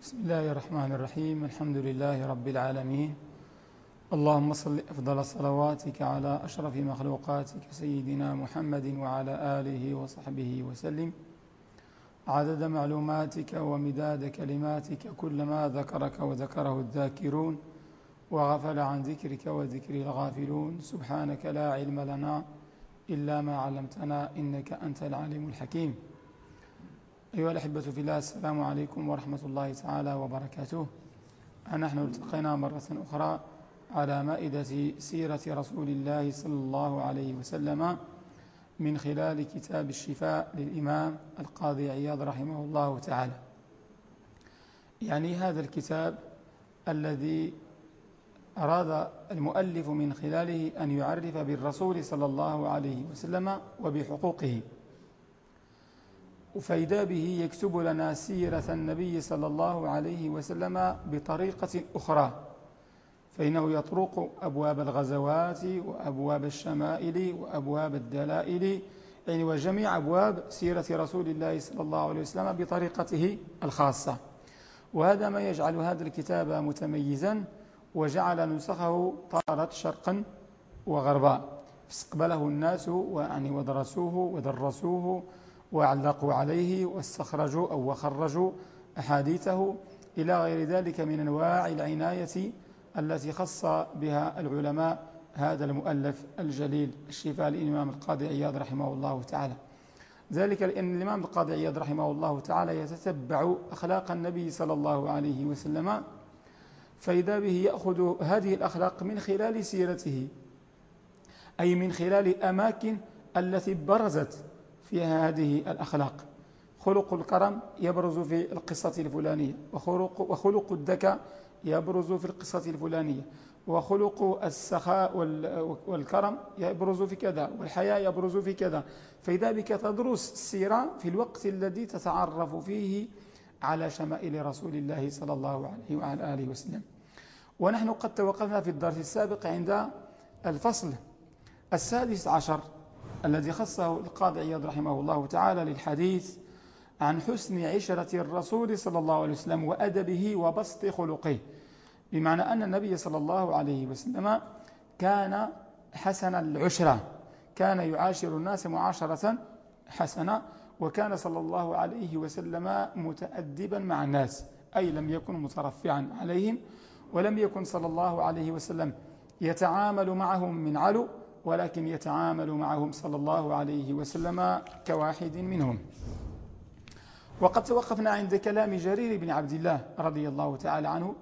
بسم الله الرحمن الرحيم. الحمد لله رب العالمين. اللهم صل أفضل صلواتك على أشرف مخلوقاتك سيدنا محمد وعلى آله وصحبه وسلم. عدد معلوماتك ومداد كلماتك كلما ذكرك وذكره الذاكرون. وغفل عن ذكرك وذكر الغافلون. سبحانك لا علم لنا إلا ما علمتنا إنك أنت العليم الحكيم. أيها الأحبة في الله السلام عليكم ورحمة الله تعالى وبركاته. نحن التقينا مرة أخرى على مائدة سيرة رسول الله صلى الله عليه وسلم من خلال كتاب الشفاء للإمام القاضي عياض رحمه الله تعالى. يعني هذا الكتاب الذي أراد المؤلف من خلاله أن يعرف بالرسول صلى الله عليه وسلم وبحقوقه. فإذا به يكتب لنا سيرة النبي صلى الله عليه وسلم بطريقة أخرى. فإنه يطرق أبواب الغزوات وأبواب الشمائل وأبواب الدلائل يعني وجميع أبواب سيرة رسول الله صلى الله عليه وسلم بطريقته الخاصة. وهذا ما يجعل هذا الكتاب متميزا وجعل نسخه طارت شرقا وغربا. فاستقبله الناس ودرسوه ودرسوه وعلقوا عليه واستخرجوا أو وخرجوا أحاديثه إلى غير ذلك من أنواع العناية التي خص بها العلماء هذا المؤلف الجليل الشفاء الإمام القاضي عياض رحمه الله تعالى. ذلك لأن الإمام القاضي عياض رحمه الله تعالى يتتبع أخلاق النبي صلى الله عليه وسلم فإذا به يأخذ هذه الأخلاق من خلال سيرته أي من خلال أماكن التي برزت فيها هذه الأخلاق. خلق الكرم يبرز في القصة الفلانية وخلق, وخلق الذكاء يبرز في القصة الفلانية وخلق السخاء والكرم يبرز في كذا والحياء يبرز في كذا. فإذا بك تدرس السيرة في الوقت الذي تتعرف فيه على شمائل رسول الله صلى الله عليه وعلى آله وسلم. ونحن قد توقفنا في الدرس السابق عند الفصل السادس عشر. الذي خصه القاضي عياض رحمه الله تعالى للحديث عن حسن عشرة الرسول صلى الله عليه وسلم وأدبه وبسط خلقه. بمعنى أن النبي صلى الله عليه وسلم كان حسن العشرة كان يعاشر الناس معاشرة حسنة وكان صلى الله عليه وسلم متأدبا مع الناس أي لم يكن مترفعا عليهم ولم يكن صلى الله عليه وسلم يتعامل معهم من علو ولكن يتعامل معهم صلى الله عليه وسلم كواحد منهم. وقد توقفنا عند كلام جرير بن عبد الله رضي الله تعالى عنه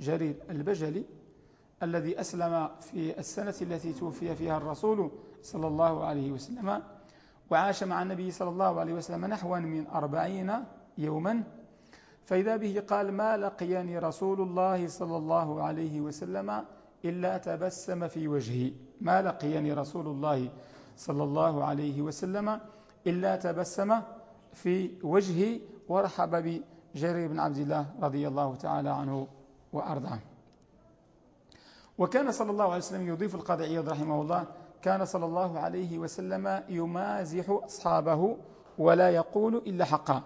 جرير البجلي الذي أسلم في السنة التي توفي فيها الرسول صلى الله عليه وسلم وعاش مع النبي صلى الله عليه وسلم نحوا من أربعين يوما. فإذا به قال ما لقيني رسول الله صلى الله عليه وسلم إلا تبسم في وجهي. ما لقيني رسول الله صلى الله عليه وسلم إلا تبسم في وجهي ورحب بجرير بن عبد الله رضي الله تعالى عنه وأرضاه. وكان صلى الله عليه وسلم يضيف القاضي عياض رحمه الله كان صلى الله عليه وسلم يمازح أصحابه ولا يقول إلا حقا.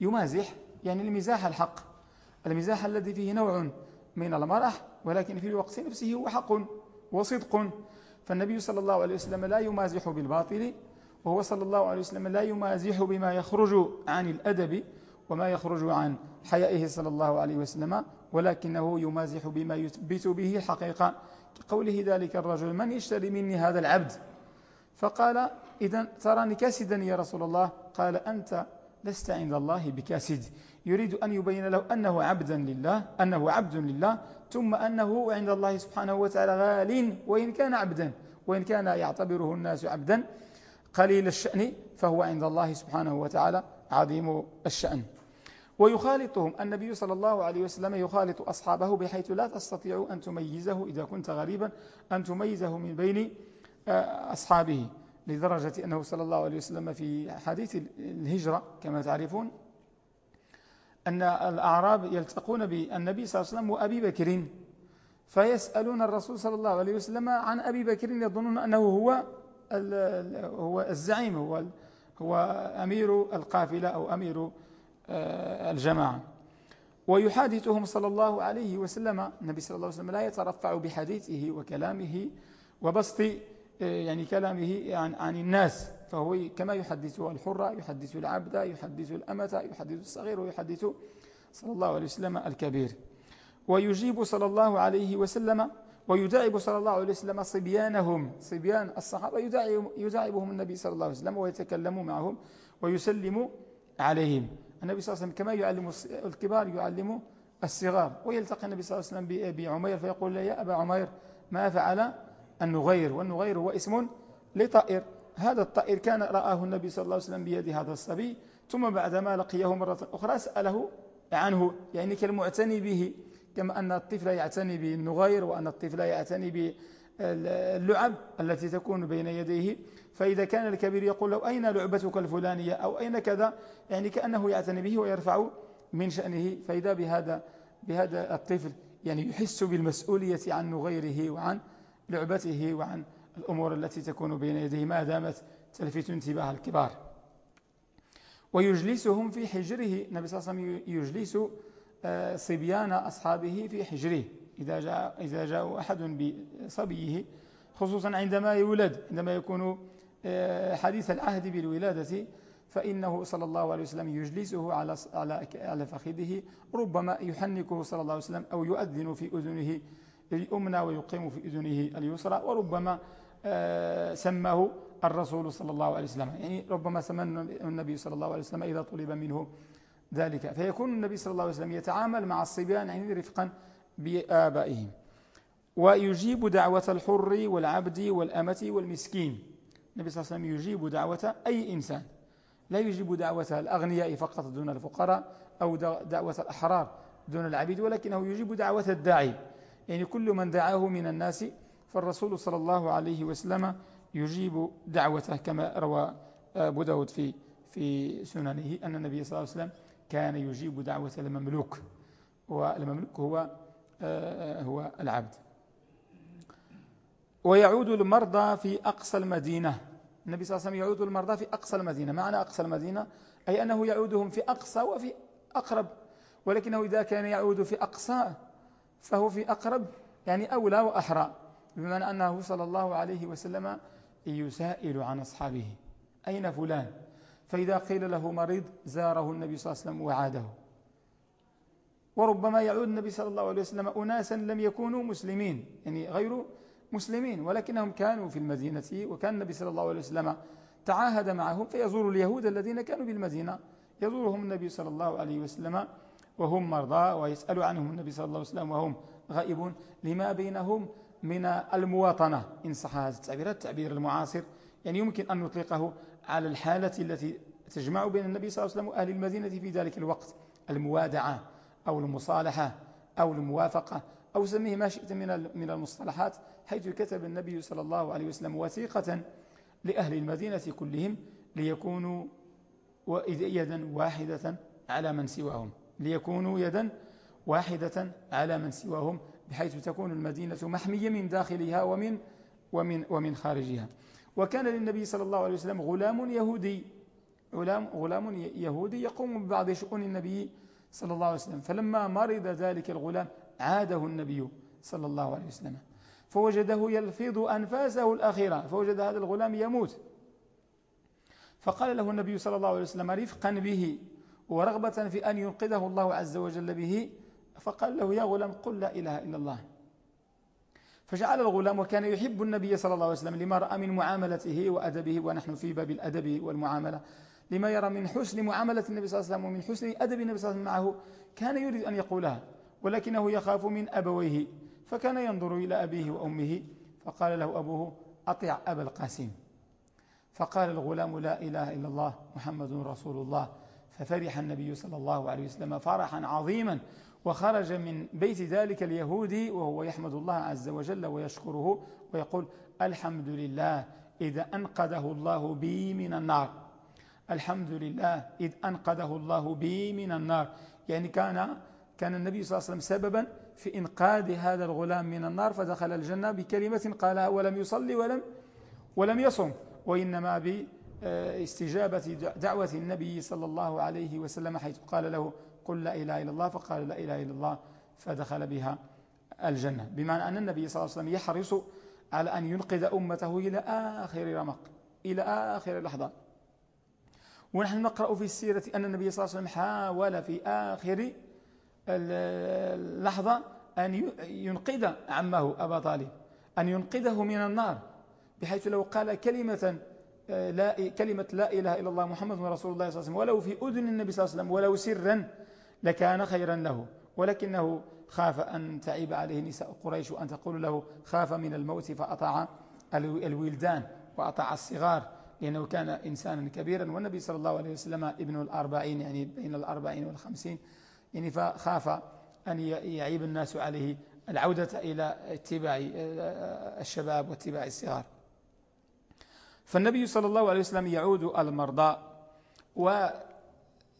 يمازح يعني المزاح الحق. المزاح الذي فيه نوع من المرح ولكن في الوقت نفسه هو حق. وصدق. فالنبي صلى الله عليه وسلم لا يمازح بالباطل وهو صلى الله عليه وسلم لا يمازح بما يخرج عن الأدب وما يخرج عن حيائه صلى الله عليه وسلم ولكنه يمازح بما يثبت به الحقيقة كقوله ذلك الرجل من يشتري مني هذا العبد؟ فقال إذا تراني كاسدا يا رسول الله. قال أنت لست عند الله بكاسد. يريد أن يبين له أنه عبدا لله أنه عبد لله ثم أنه عند الله سبحانه وتعالى غال وإن كان عبدا وإن كان يعتبره الناس عبدا قليل الشأن فهو عند الله سبحانه وتعالى عظيم الشأن. ويخالطهم النبي صلى الله عليه وسلم يخالط أصحابه بحيث لا تستطيع أن تميزه إذا كنت غريبا أن تميزه من بين آه، أصحابه لدرجة أنه صلى الله عليه وسلم في حديث الهجرة كما تعرفون أن الأعراب يلتقون بالنبي صلى الله عليه وسلم وأبي بكر. فيسألون الرسول صلى الله عليه وسلم عن أبي بكر يظنون أنه هو هو الزعيم هو هو أمير القافلة أو أمير آه، الجماعة. ويحادثهم صلى الله عليه وسلم. النبي صلى الله عليه وسلم لا يترفع بحديثه وكلامه وبسط آه، يعني كلامه عن, عن الناس. فهو كما يحدث الحر يحدث العبد يحدث الأمة يحدث الصغير ويحدث صلى الله عليه وسلم الكبير. ويجيب صلى الله عليه وسلم ويداعب صلى الله عليه وسلم صبيانهم صبيان الصحابة يداعب يداعبهم النبي صلى الله عليه وسلم ويتكلم معهم ويسلم عليهم. النبي صلى الله عليه وسلم كما يعلم الكبار يعلم الصغار ويلتقي النبي صلى الله عليه وسلم بأبي عمير فيقول له يا أبا عمير ما فعل النغير؟ والنغير هو اسم لطائر. هذا الطائر كان رآه النبي صلى الله عليه وسلم بيد هذا الصبي ثم بعدما لقيه مرة أخرى سأله عنه يعني كالمعتني به كما أن الطفل يعتني بالنغير وأن الطفل يعتني باللعب التي تكون بين يديه. فإذا كان الكبير يقول له أين لعبتك الفلانية؟ أو أين كذا؟ يعني كأنه يعتني به ويرفع من شأنه. فإذا بهذا بهذا الطفل يعني يحس بالمسؤولية عن نغيره وعن لعبته وعن الأمور التي تكون بين يديه ما دامت تلفت انتباه الكبار. ويجلسهم في حجره النبي صلى الله عليه وسلم يجلس آه، صبيان أصحابه في حجره. إذا جاء, إذا جاء أحد بصبيه خصوصا عندما يولد عندما يكون آه، حديث العهد بالولادة فإنه صلى الله عليه وسلم يجلسه على على على فخذه ربما يحنكه صلى الله عليه وسلم أو يؤذن في أذنه اليمنى ويقيم في أذنه اليسرى وربما سماه الرسول صلى الله عليه وسلم. يعني ربما سمى النبي صلى الله عليه وسلم إذا طلب منه ذلك. فيكون النبي صلى الله عليه وسلم يتعامل مع الصبيان يعني رفقا بآبائهم. ويجيب دعوة الحر والعبد والأمة والمسكين. النبي صلى الله عليه وسلم يجيب دعوة أي إنسان. لا يجيب دعوة الأغنياء فقط دون الفقراء أو دعوة الأحرار دون العبيد ولكنه يجيب دعوة الداعي. يعني كل من دعاه من الناس فالرسول صلى الله عليه وسلم يجيب دعوته كما روى أبو داود في في سننه أن النبي صلى الله عليه وسلم كان يجيب دعوة المملوك والمملوك هو آه، هو العبد. ويعود المرضى في أقصى المدينة. النبي صلى الله عليه وسلم يعود المرضى في أقصى المدينة. معنى أقصى المدينة؟ أي أنه يعودهم في أقصى وفي أقرب. ولكنه إذا كان يعود في أقصى فهو في أقرب يعني أولى وأحرى. بمعنى أنه صلى الله عليه وسلم يسائل عن أصحابه. أين فلان؟ فإذا قيل له مريض زاره النبي صلى الله عليه وسلم وعاده. وربما يعود النبي صلى الله عليه وسلم أناسا لم يكونوا مسلمين يعني غير مسلمين ولكنهم كانوا في المدينة وكان النبي صلى الله عليه وسلم تعاهد معهم فيزور اليهود الذين كانوا بالمدينة يزورهم النبي صلى الله عليه وسلم وهم مرضى ويسأل عنهم النبي صلى الله عليه وسلم وهم غائبون. لما بينهم؟ من المواطنة. إن صح هذا التعبير التعبير المعاصر. يعني يمكن أن نطلقه على الحالة التي تجمع بين النبي صلى الله عليه وسلم وأهل المدينة في ذلك الوقت. الموادعة أو المصالحة أو الموافقة أو سميه ما شئت من من المصطلحات حيث كتب النبي صلى الله عليه وسلم وثيقة لأهل المدينة كلهم ليكونوا يدا واحدة على من سواهم. ليكونوا يدا واحدة على من سواهم. بحيث تكون المدينة محمية من داخلها ومن ومن ومن خارجها. وكان للنبي صلى الله عليه وسلم غلام يهودي. غلام, غلام يهودي يقوم ببعض شؤون النبي صلى الله عليه وسلم. فلما مرض ذلك الغلام عاده النبي صلى الله عليه وسلم. فوجده يلفظ أنفاسه الأخيرة. فوجد هذا الغلام يموت. فقال له النبي صلى الله عليه وسلم رفقا به ورغبة في أن ينقذه الله عز وجل به. فقال له يا غلام قل لا إله إلا الله. فجعل الغلام وكان يحب النبي صلى الله عليه وسلم لما رأى من معاملته وأدبه ونحن في باب الأدب والمعاملة. لما يرى من حسن معاملة النبي صلى الله عليه وسلم ومن حسن أدب النبي صلى الله عليه وسلم معه كان يريد أن يقولها ولكنه يخاف من أبويه فكان ينظر إلى أبيه وأمه فقال له أبوه أطع أبا القاسم. فقال الغلام لا إله إلا الله محمد رسول الله. ففرح النبي صلى الله عليه وسلم فرحا عظيما وخرج من بيت ذلك اليهودي وهو يحمد الله عز وجل ويشكره ويقول الحمد لله إذا أنقذه الله بي من النار. الحمد لله إذ أنقذه الله بي من النار. يعني كان كان النبي صلى الله عليه وسلم سببا في إنقاذ هذا الغلام من النار فدخل الجنة بكلمة قالها ولم يصلي ولم ولم يصم وإنما بإستجابة دعوة النبي صلى الله عليه وسلم حيث قال له قل لا إله إلا الله فقال لا إله إلا الله فدخل بها الجنة. بمعنى أن النبي صلى الله عليه وسلم يحرص على أن ينقذ أمته إلى آخر رمق إلى آخر لحظة. ونحن نقرأ في السيرة أن النبي صلى الله عليه وسلم حاول في آخر اللحظة أن ينقذ عمه أبا طالب أن ينقذه من النار بحيث لو قال كلمة آه، لا كلمة لا إله إلا الله محمد رسول الله صلى الله عليه وسلم ولو في أذن النبي صلى الله عليه وسلم ولو سرا لكان خيرا له ولكنه خاف أن تعيب عليه نساء قريش وأن تقول له خاف من الموت فأطاع الولدان وأطاع الصغار لأنه كان إنسانا كبيرا. والنبي صلى الله عليه وسلم ابن الأربعين يعني بين الأربعين والخمسين يعني فخاف أن يعيب الناس عليه العودة إلى اتباع الشباب واتباع الصغار. فالنبي صلى الله عليه وسلم يعود المرضى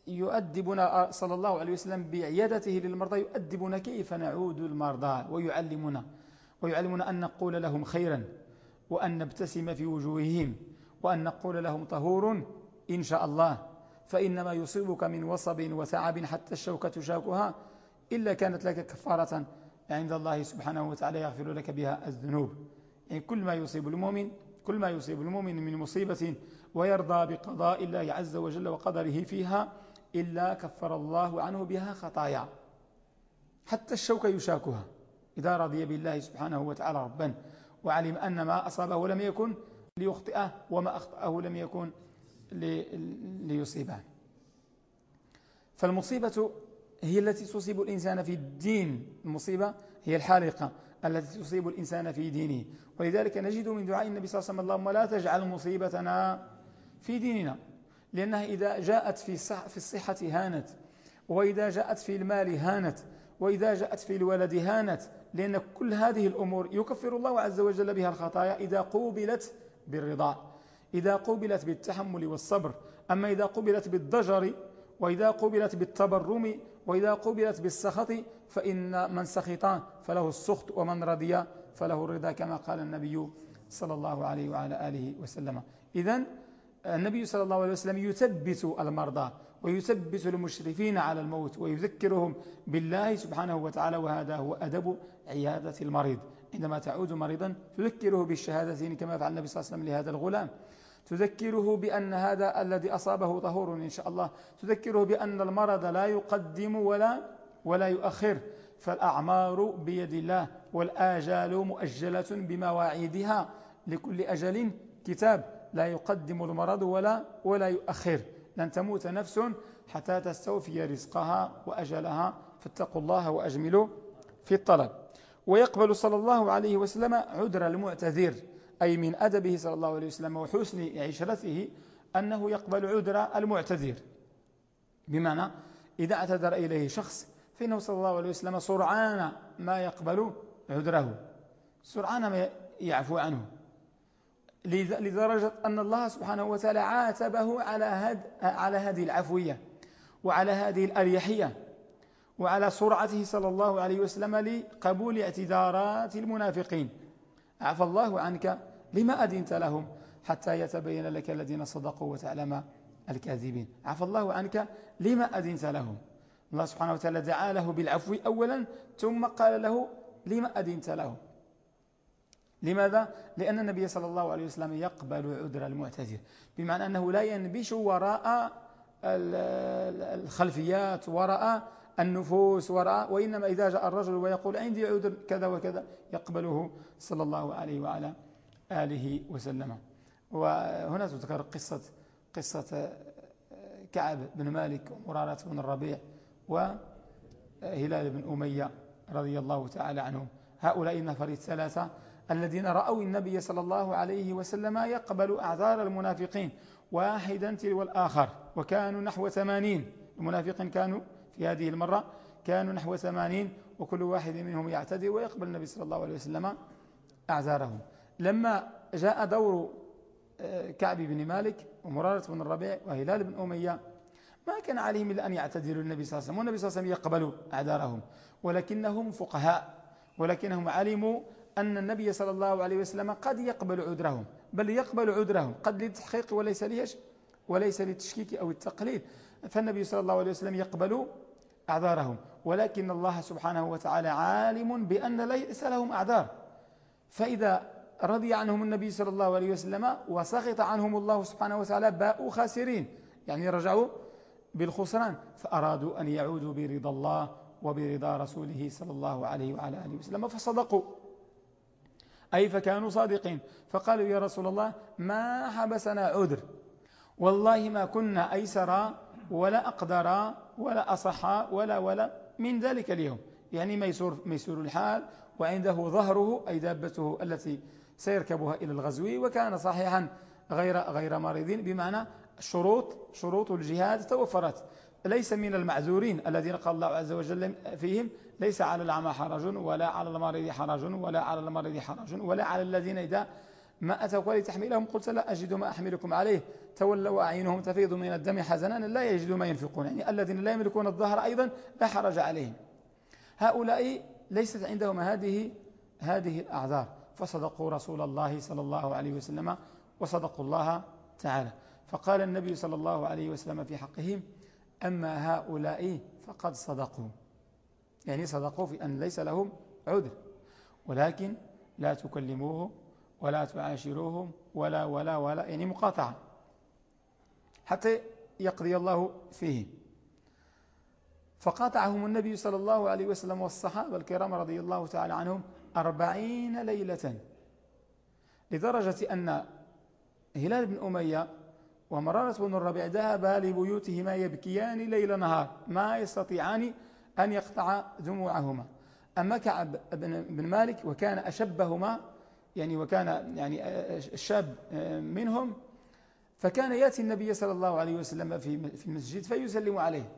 ويؤدبنا صلى الله عليه وسلم بعيادته للمرضى يؤدبنا كيف نعود المرضى ويعلمنا ويعلمنا أن نقول لهم خيرا وأن نبتسم في وجوههم وأن نقول لهم طهور إن شاء الله. فإنما يصيبك من وصب وتعب حتى الشوكة شاكها إلا كانت لك كفارة عند الله سبحانه وتعالى يغفر لك بها الذنوب. يعني كل ما يصيب المؤمن كل ما يصيب المؤمن من مصيبة ويرضى بقضاء الله عز وجل وقدره فيها إلا كفر الله عنه بها خطايا. حتى الشوكة يشاكها. إذا رضي بالله سبحانه وتعالى ربا وعلم أن ما أصابه لم يكن ليخطئه وما أخطأه لم يكن ليصيبه. فالمصيبة هي التي تصيب الإنسان في الدين. المصيبة هي الحالقة التي تصيب الإنسان في دينه. ولذلك نجد من دعاء النبي صلى الله عليه وسلم اللهم لا تجعل مصيبتنا في ديننا. لأنها إذا جاءت في في الصحة هانت وإذا جاءت في المال هانت وإذا جاءت في الولد هانت لأن كل هذه الأمور يكفر الله عز وجل بها الخطايا إذا قوبلت بالرضا. إذا قوبلت بالتحمل والصبر. أما إذا قوبلت بالضجر وإذا قوبلت بالتبرم وإذا قوبلت بالسخط فإن من سخط فله السخط ومن رضي فله الرضا كما قال النبي صلى الله عليه وعلى آله وسلم. إذا النبي صلى الله عليه وسلم يثبت المرضى ويثبت المشرفين على الموت ويذكرهم بالله سبحانه وتعالى وهذا هو أدب عيادة المريض. عندما تعود مريضا تذكره بالشهادتين كما فعل النبي صلى الله عليه وسلم لهذا الغلام. تذكره بأن هذا الذي أصابه طهور إن شاء الله تذكره بأن المرض لا يقدم ولا ولا يؤخر. فالأعمار بيد الله والآجال مؤجلة بمواعيدها لكل أجل كتاب. لا يقدم المرض ولا ولا يؤخر. لن تموت نفس حتى تستوفي رزقها وأجلها. فاتقوا الله وأجملوا في الطلب. ويقبل صلى الله عليه وسلم عذر المعتذر أي من أدبه صلى الله عليه وسلم وحسن عشرته أنه يقبل عذر المعتذر. بمعنى إذا اعتذر إليه شخص فإنه صلى الله عليه وسلم سرعان ما يقبل عذره. سرعان ما يعفو عنه. لدرجة أن الله سبحانه وتعالى عاتبه على, هد على هذه العفوية وعلى هذه الأريحية وعلى سرعته صلى الله عليه وسلم لقبول اعتذارات المنافقين. عفى الله عنك لما أدنت لهم حتى يتبين لك الذين صدقوا وتعلم الكاذبين. عفى الله عنك لما أدنت لهم. الله سبحانه وتعالى دعا له بالعفو أولا ثم قال له لما أدنت لهم. لماذا؟ لأن النبي صلى الله عليه وسلم يقبل عذر المعتذر بمعنى أنه لا ينبش وراء الخلفيات وراء النفوس وراء وإنما إذا جاء الرجل ويقول عندي عذر؟ كذا وكذا يقبله صلى الله عليه وعلى آله وسلم. وهنا تذكر قصة قصة كعب بن مالك ومرارة بن الربيع وهلال بن أمية رضي الله تعالى عنهم. هؤلاء النفر الثلاثة الذين رأوا النبي صلى الله عليه وسلم يقبل أعذار المنافقين واحدا تلو الآخر وكانوا نحو ثمانين. المنافقين كانوا في هذه المرة كانوا نحو ثمانين وكل واحد منهم يعتذر ويقبل النبي صلى الله عليه وسلم أعذارهم. لما جاء دور آه، كعب بن مالك ومرارة بن الربيع وهلال بن أمية ما كان عليهم إلا أن يعتذروا النبي صلى الله عليه وسلم والنبي صلى الله عليه وسلم يقبلوا أعذارهم ولكنهم فقهاء ولكنهم علموا أن النبي صلى الله عليه وسلم قد يقبل عذرهم. بل يقبل عذرهم. قد للتحقيق وليس ليش؟ وليس للتشكيك أو التقليل. فالنبي صلى الله عليه وسلم يقبل أعذارهم. ولكن الله سبحانه وتعالى عالم بأن ليس لهم أعذار. فإذا رضي عنهم النبي صلى الله عليه وسلم وسخط عنهم الله سبحانه وتعالى باءوا خاسرين. يعني رجعوا بالخسران. فأرادوا أن يعودوا برضا الله وبرضا رسوله صلى الله عليه وعلى آله وسلم فصدقوا. أي فكانوا صادقين. فقالوا يا رسول الله ما حبسنا عذر؟ والله ما كنا أيسر ولا أقدر ولا أصح ولا ولا. من ذلك اليوم يعني ميسور, ميسور الحال وعنده ظهره أي دابته التي سيركبها إلى الغزو وكان صحيحا غير غير مريض بمعنى شروط شروط الجهاد توفرت. ليس من المعذورين الذين قال الله عز وجل فيهم ليس على الأعمى حرج ولا على المريض حرج ولا على المريض حرج ولا على الذين إذا ما أتوك لتحملهم قلت لا أجد ما أحملكم عليه. تولوا أعينهم تفيض من الدم حزنا لا يجدوا ما ينفقون. يعني الذين لا يملكون الظهر أيضا لا حرج عليهم. هؤلاء ليست عندهم هذه هذه الأعذار. فصدقوا رسول الله صلى الله عليه وسلم وصدقوا الله تعالى. فقال النبي صلى الله عليه وسلم في حقهم أما هؤلاء فقد صدقوا. يعني صدقوا في أن ليس لهم عذر. ولكن لا تكلموهم ولا تعاشروهم ولا ولا ولا يعني مقاطعة حتى يقضي الله فيه فقاطعهم النبي صلى الله عليه وسلم والصحابة الكرام رضي الله تعالى عنهم أربعين ليلة لدرجة أن هلال بن أمية ومرارة بن الربيع ذهبا لبيوتهما يبكيان ليل نهار ما يستطيعان أن يقطع دموعهما. أما كعب بن مالك وكان أشبهما يعني وكان يعني الشاب منهم فكان يأتي النبي صلى الله عليه وسلم في المسجد فيسلم عليه.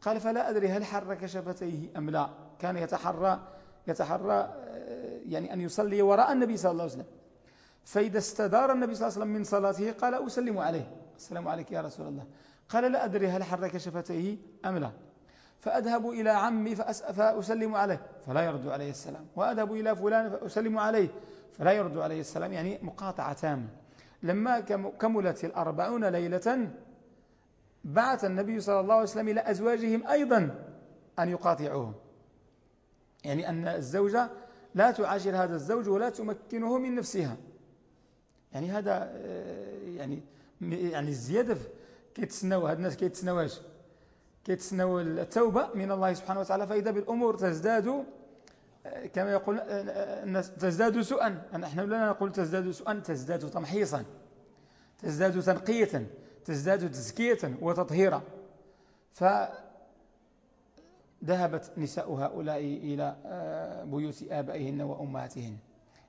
قال فلا أدري هل حرك شفتيه أم لا. كان يتحرى يتحرى يعني أن يصلي وراء النبي صلى الله عليه وسلم. فإذا استدار النبي صلى الله عليه وسلم من صلاته قال أسلم عليه. السلام عليك يا رسول الله. قال لا أدري هل حرك شفتيه أم لا. فأذهب إلى عمي فأسلم عليه. فلا يرد عليه السلام. وأذهب إلى فلان فأسلم عليه. فلا يرد عليه السلام. يعني مقاطعة تامة لما كملت الأربعون ليلة بعث النبي صلى الله عليه وسلم إلى أزواجهم أيضا أن يقاطعوهم. يعني أن الزوجة لا تعاشر هذا الزوج ولا تمكنه من نفسها. يعني هذا آه، يعني يعني الزيادة كيتسناو هاد الناس كيتسناو اش كيتسناو التوبة من الله سبحانه وتعالى فإذا بالأمور تزداد آه، كما يقول آه، الناس تزداد سوءا. نحن لا نقول تزداد سوءا تزداد تمحيصا تزداد تنقية تزداد تزكية وتطهيرا فذهبت نساء هؤلاء إلى بيوت آبائهن وأمهاتهن.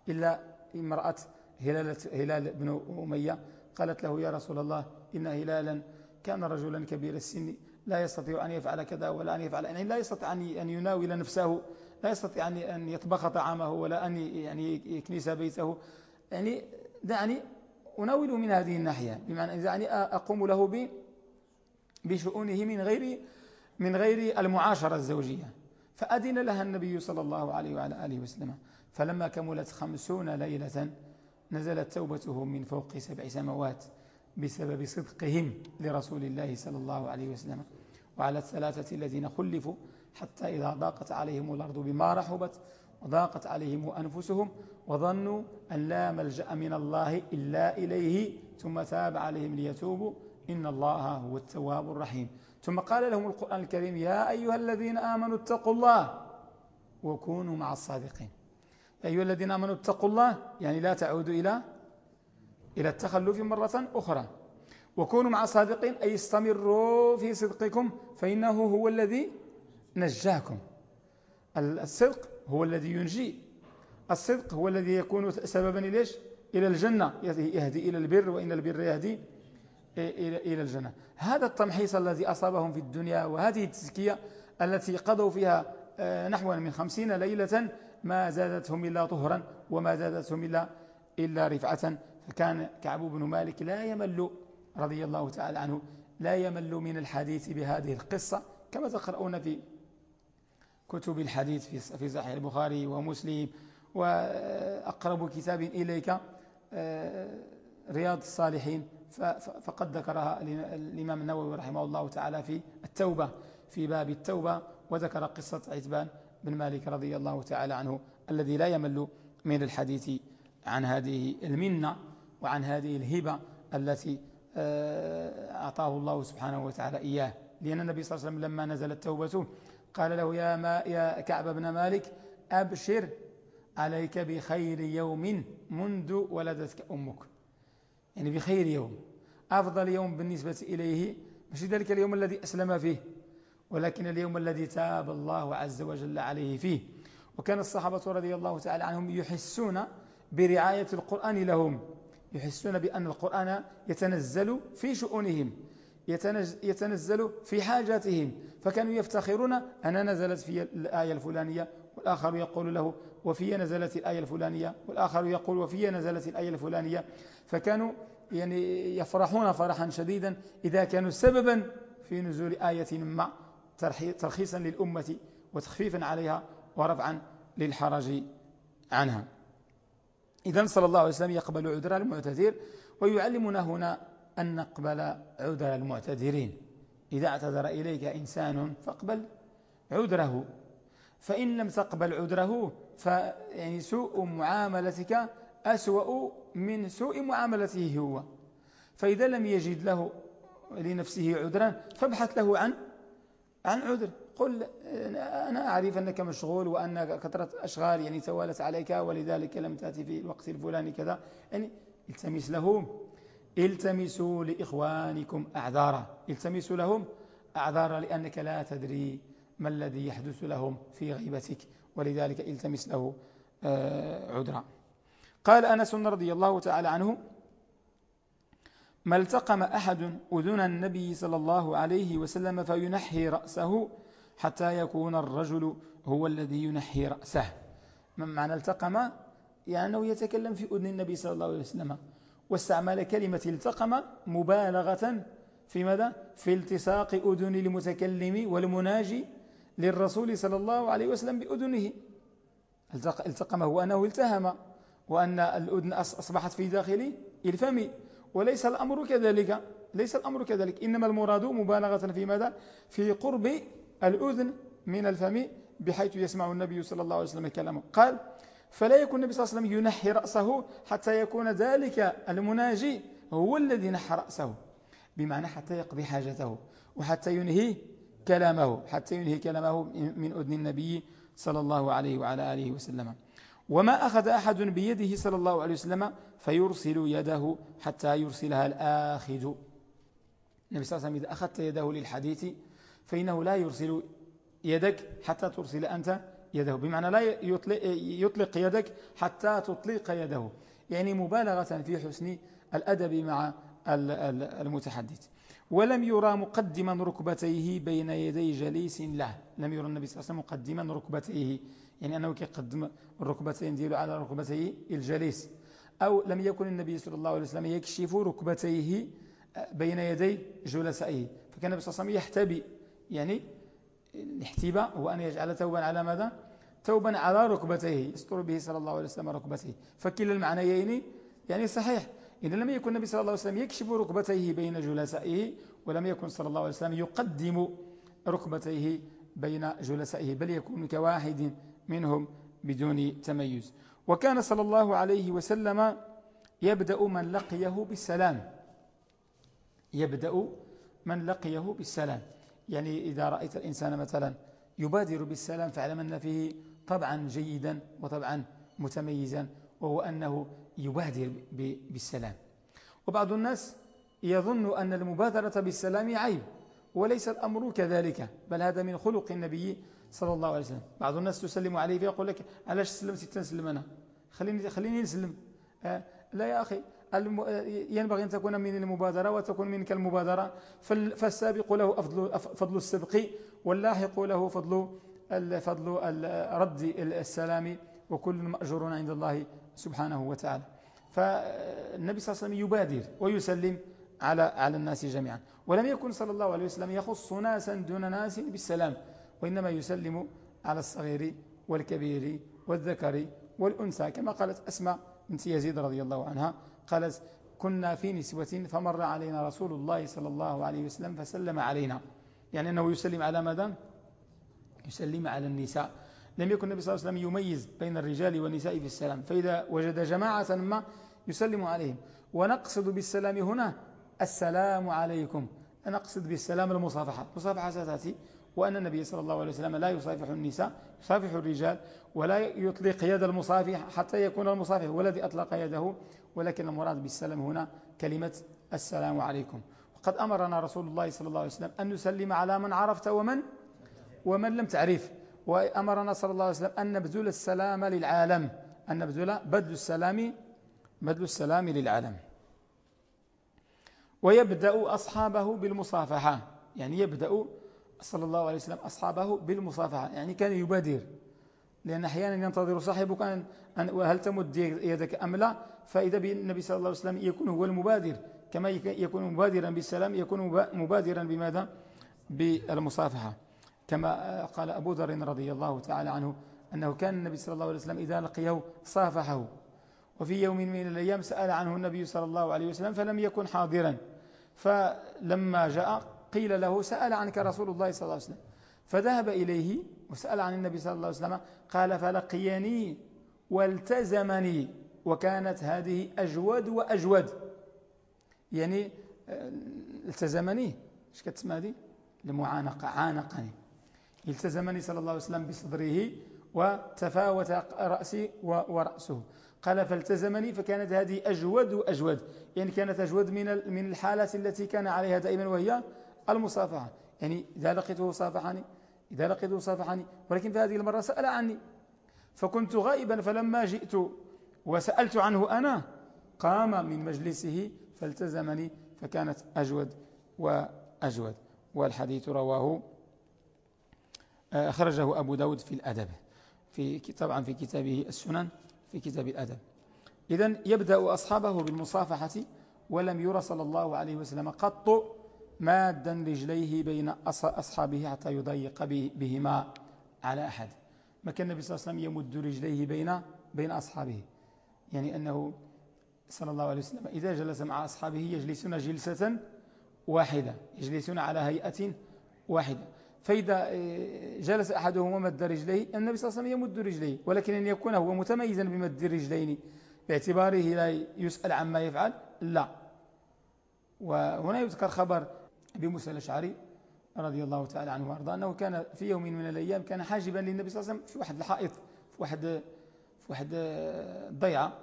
إلا امرأة هلال, هلال بن أمية قالت له يا رسول الله إن هلالا كان رجلا كبير السن لا يستطيع أن يفعل كذا ولا أن يفعل يعني لا يستطيع أن يناول نفسه لا يستطيع أن يطبخ طعامه ولا أن يعني يكنس بيته. يعني دعني أناوله من هذه الناحية بمعنى يعني أقوم له بشؤونه من غير من غير المعاشرة الزوجية. فأذن لها النبي صلى الله عليه وعلى آله وسلم. فلما كملت خمسون ليلة نزلت توبتهم من فوق سبع سماوات بسبب صدقهم لرسول الله صلى الله عليه وسلم. وعلى الثلاثة الذين خلفوا حتى إذا ضاقت عليهم الأرض بما رحبت وضاقت عليهم أنفسهم وظنوا أن لا ملجأ من الله إلا إليه ثم تاب عليهم ليتوبوا. إن الله هو التواب الرحيم. ثم قال لهم القرآن الكريم يا أيها الذين آمنوا اتقوا الله وكونوا مع الصادقين. يا أيها الذين آمنوا اتقوا الله يعني لا تعودوا إلى إلى التخلف مرة أخرى. وكونوا مع صادقين أي استمروا في صدقكم فإنه هو الذي نجاكم. الصدق هو الذي ينجي. الصدق هو الذي يكون سببا ليش إلى الجنة. يهدي إلى البر وإن البر يهدي إلى الجنة. هذا التمحيص الذي أصابهم في الدنيا وهذه التزكية التي قضوا فيها آه، نحو من خمسين ليلة ما زادتهم إلا طهرا وما زادتهم إلا, إلا رفعة. فكان كعب بن مالك لا يمل رضي الله تعالى عنه لا يمل من الحديث بهذه القصة كما تقرؤون في كتب الحديث في صحيح البخاري ومسلم وأقرب كتاب إليك آه، رياض الصالحين فقد ذكرها الإمام النووي رحمه الله تعالى في التوبة في باب التوبة وذكر قصة عتبان بن مالك رضي الله تعالى عنه الذي لا يمل من الحديث عن هذه المنة وعن هذه الهبة التي أعطاه الله سبحانه وتعالى إياه. لأن النبي صلى الله عليه وسلم لما نزلت توبته قال له يا, ما يا كعب بن مالك أبشر عليك بخير يوم منذ ولدتك أمك. يعني بخير يوم أفضل يوم بالنسبة إليه مش ذلك اليوم الذي أسلم فيه ولكن اليوم الذي تاب الله عز وجل عليه فيه. وكان الصحابة رضي الله تعالى عنهم يحسون برعاية القرآن لهم. يحسون بأن القرآن يتنزل في شؤونهم يتنزل في حاجاتهم. فكانوا يفتخرون أنا نزلت في الآية الفلانية والآخر يقول له وفي نزلت الآية الفلانية والآخر يقول وفي نزلت الآية الفلانية. فكانوا يعني يفرحون فرحا شديدا إذا كانوا سببا في نزول آية ما ترخيصا للأمة وتخفيفا عليها ورفعا للحرج عنها. إذا صلى الله عليه وسلم يقبل عذر المعتذر ويعلمنا هنا أن نقبل عذر المعتذرين. إذا اعتذر إليك إنسان فاقبل عذره. فإن لم تقبل عذره فيعني سوء معاملتك أسوأ من سوء معاملته هو. فإذا لم يجد له لنفسه عذرا فابحث له عن عن عذر. قل أنا أعرف أنك مشغول وأن كثرة أشغال يعني توالت عليك ولذلك لم تأتي في الوقت الفلاني كذا. يعني التمس لهم التمسوا لإخوانكم أعذارا. التمسوا لهم أعذارا لأنك لا تدري ما الذي يحدث لهم في غيبتك ولذلك التمس له آه، عذرا. قال أنس رضي الله تعالى عنه ما التقم أحد أذن النبي صلى الله عليه وسلم فينحي رأسه حتى يكون الرجل هو الذي ينحي رأسه. من معنى التقم؟ يعني أنه يتكلم في أذن النبي صلى الله عليه وسلم. واستعمل كلمة التقم مبالغة في ماذا؟ في التصاق أذن المتكلم والمناجي للرسول صلى الله عليه وسلم بأذنه. التقم هو أنه التهم وأن الأذن أصبحت في داخل الفم. وليس الأمر كذلك. ليس الأمر كذلك. إنما المراد مبالغة في ماذا؟ في قرب الأذن من الفم بحيث يسمع النبي صلى الله عليه وسلم كلامه. قال فلا يكون النبي صلى الله عليه وسلم ينحي رأسه حتى يكون ذلك المناجي هو الذي نحى رأسه بمعنى حتى يقضي حاجته وحتى ينهي كلامه حتى ينهي كلامه من أذن النبي صلى الله عليه وعلى آله وسلم. وما أخذ أحد بيده صلى الله عليه وسلم فيرسل يده حتى يرسلها الآخذ. النبي صلى الله عليه وسلم إذا أخذت يده للحديث فإنه لا يرسل يدك حتى ترسل أنت يده. بمعنى لا يطلق يدك حتى تطلق يده. يعني مبالغة في حسن الأدب مع المتحدث. ولم يرى مقدما ركبتيه بين يدي جليس له. لم يرى النبي صلى الله عليه وسلم مقدما ركبتيه. يعني أنه يقدم الركبتين على ركبتيه الجليس. أو لم يكن النبي صلى الله عليه وسلم يكشف ركبتيه بين يدي جلسائه. فكان النبي صلى الله عليه وسلم يحتبي يعني الاحتباء هو أن يجعل توبا على ماذا؟ توبا على ركبتيه يستر به صلى الله عليه وسلم ركبتيه. فكلا المعنيين يعني صحيح إذا لم يكن النبي صلى الله عليه وسلم يكشف ركبتيه بين جلسائه ولم يكن صلى الله عليه وسلم يقدم ركبتيه بين جلسائه بل يكون كواحد منهم بدون تميز. وكان صلى الله عليه وسلم يبدأ من لقيه بالسلام يبدأ من لقيه بالسلام يعني إذا رأيت الإنسان مثلا يبادر بالسلام فاعلم أن فيه طبعا جيدا وطبعا متميزا وهو أنه يبادر بالسلام. وبعض الناس يظن أن المبادرة بالسلام عيب وليس الأمر كذلك بل هذا من خلق النبي صلى الله عليه وسلم. بعض الناس تسلم عليه فيقول لك علاش سلمت تنسلم أنا. خليني, خليني نسلم. آه لا يا أخي ينبغي أن تكون من المبادرة وتكون منك المبادرة. فالسابق له فضل السبق واللاحق له فضل فضل رد السلام وكل مأجور عند الله سبحانه وتعالى. فالنبي صلى الله عليه وسلم يبادر ويسلم على على الناس جميعا. ولم يكن صلى الله عليه وسلم يخص ناسا دون ناس بالسلام وإنما يسلم على الصغير والكبير والذكر والأنثى كما قالت أسماء بنت يزيد رضي الله عنها. قالت كنا في نسوة فمر علينا رسول الله صلى الله عليه وسلم فسلم علينا. يعني أنه يسلم على ماذا؟ يسلم على النساء. لم يكن النبي صلى الله عليه وسلم يميز بين الرجال والنساء في السلام فإذا وجد جماعة ما يسلم عليهم. ونقصد بالسلام هنا السلام عليكم. نقصد بالسلام المصافحة. مصافحة ستأتي وأن النبي صلى الله عليه وسلم لا يصافح النساء يصافح الرجال ولا يطلق يد المصافح حتى يكون المصافح هو الذي أطلق يده. ولكن المراد بالسلام هنا كلمة السلام عليكم. وقد أمرنا رسول الله صلى الله عليه وسلم أن نسلم على من عرفت ومن؟ ومن لم تعرف. وأمرنا صلى الله عليه وسلم أن نبذل السلام للعالم. أن نبذل بدل السلام بدل السلام للعالم. ويبدأ أصحابه بالمصافحة. يعني يبدأ صلى الله عليه وسلم أصحابه بالمصافحة. يعني كان يبادر. لأن أحيانا ينتظر صاحبك أن, أن هل تمد يدك أم لا؟ فإذا النبي صلى الله عليه وسلم يكون هو المبادر. كما يكون مبادرا بالسلام يكون مبادرا بماذا؟ بالمصافحة. كما قال أبو ذر رضي الله تعالى عنه أنه كان النبي صلى الله عليه وسلم إذا لقيه صافحه. وفي يوم من الأيام سأل عنه النبي صلى الله عليه وسلم فلم يكن حاضرا. فلما جاء قيل له سأل عنك رسول الله صلى الله عليه وسلم. فذهب إليه وسأل عن النبي صلى الله عليه وسلم قال فلقيني والتزمني وكانت هذه أجود وأجود. يعني آه، التزمني. إيش كتسمى هذه؟ المعانقة عانقني. التزمني صلى الله عليه وسلم بصدره وتفاوت رأسي ورأسه. قال فالتزمني فكانت هذه أجود وأجود. يعني كانت أجود من من الحالة التي كان عليها دائما وهي المصافحة. يعني إذا لقيته صافحني إذا لقيته صافحني ولكن في هذه المرة سأل عني. فكنت غائبا فلما جئت وسألت عنه أنا قام من مجلسه فالتزمني فكانت أجود وأجود. والحديث رواه آه، أخرجه أبو داود في الأدب في طبعا في كتابه السنن في كتاب الأدب. إذا يبدأ أصحابه بالمصافحة ولم يرى صلى الله عليه وسلم قط مادا رجليه بين أصحابه حتى يضيق بهما على أحد. ما كان النبي صلى الله عليه وسلم يمد رجليه بين بين أصحابه. يعني أنه صلى الله عليه وسلم إذا جلس مع أصحابه يجلسون جلسة واحدة يجلسون على هيئة واحدة. فإذا آه، جلس أحدهم ومد رجليه النبي صلى الله عليه وسلم يمد رجليه ولكن أن يكون هو متميزا بمد الرجلين باعتباره لا يسأل عما يفعل لا. وهنا يذكر خبر أبي موسى الأشعري رضي الله تعالى عنه وأرضاه أنه كان في يوم من الأيام كان حاجبا للنبي صلى الله عليه وسلم في واحد الحائط في واحد في واحد ضيعة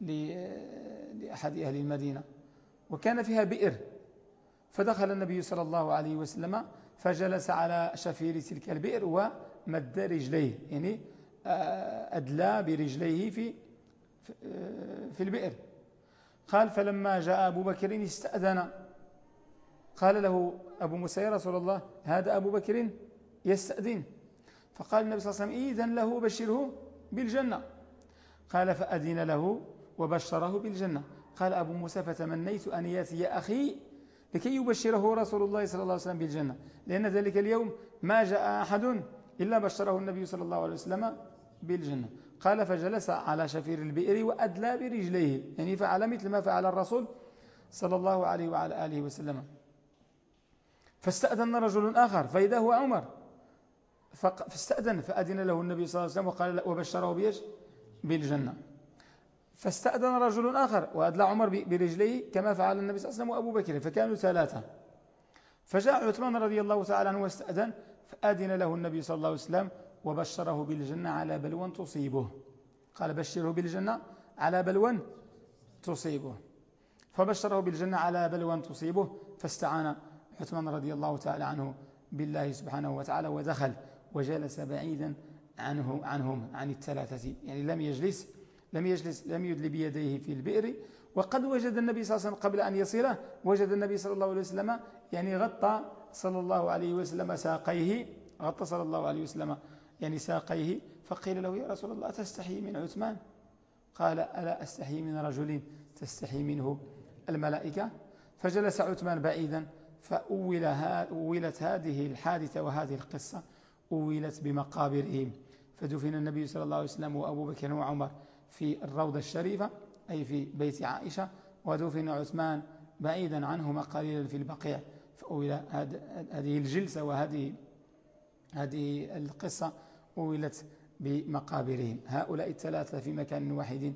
لأحد أهل المدينة وكان فيها بئر فدخل النبي صلى الله عليه وسلم فجلس على شفير تلك البئر ومد رجليه يعني آه، أدلى برجليه في آه، في البئر. قال فلما جاء أبو بكر استأذن قال له أبو موسى يا رسول الله هذا أبو بكر يستأذن. فقال النبي صلى الله عليه وسلم إذن له وبشره بالجنة. قال فأذن له وبشره بالجنة. قال أبو موسى فتمنيت أن يأتي أخي لكي يبشره رسول الله صلى الله عليه وسلم بالجنة. لأن ذلك اليوم ما جاء أحد إلا بشره النبي صلى الله عليه وسلم بالجنة. قال فجلس على شفير البئر وأدلى برجليه. يعني فعل مثل ما فعل الرسول صلى الله عليه وعلى آله وسلم. فاستأذن رجل آخر فإذا هو عمر. فاستأذن فأذن له النبي صلى الله عليه وسلم وقال وبشره بيش بالجنة. فاستأذن رجل آخر وأدلى عمر برجليه كما فعل النبي صلى الله عليه وسلم وأبو بكر فكانوا ثلاثة. فجاء عثمان رضي الله تعالى عنه واستأذن فأذن له النبي صلى الله عليه وسلم وبشره بالجنة على بلوى تصيبه. قال بشره بالجنة على بلوى تصيبه. فبشره بالجنة على بلوى تصيبه فاستعان عثمان رضي الله تعالى عنه بالله سبحانه وتعالى ودخل وجلس بعيدا عنه عنهم عن الثلاثة. يعني لم يجلس لم يجلس لم يدلي بيديه في البئر. وقد وجد النبي صلى الله عليه وسلم قبل أن يصله وجد النبي صلى الله عليه وسلم يعني غطى صلى الله عليه وسلم ساقيه غطى صلى الله عليه وسلم يعني ساقيه. فقيل له يا رسول الله تستحي من عثمان؟ قال ألا أستحي من رجل تستحي منه الملائكة. فجلس عثمان بعيدا فأولت هذه الحادثة وهذه القصة أولت بمقابرهم. فدفن النبي صلى الله عليه وسلم وأبو بكر وعمر في الروضة الشريفة أي في بيت عائشة. ودفن عثمان بعيدا عنهما قليلا في البقيع. فأولى هذه الجلسة وهذه هذه القصة أولت بمقابرهم. هؤلاء الثلاثة في مكان واحد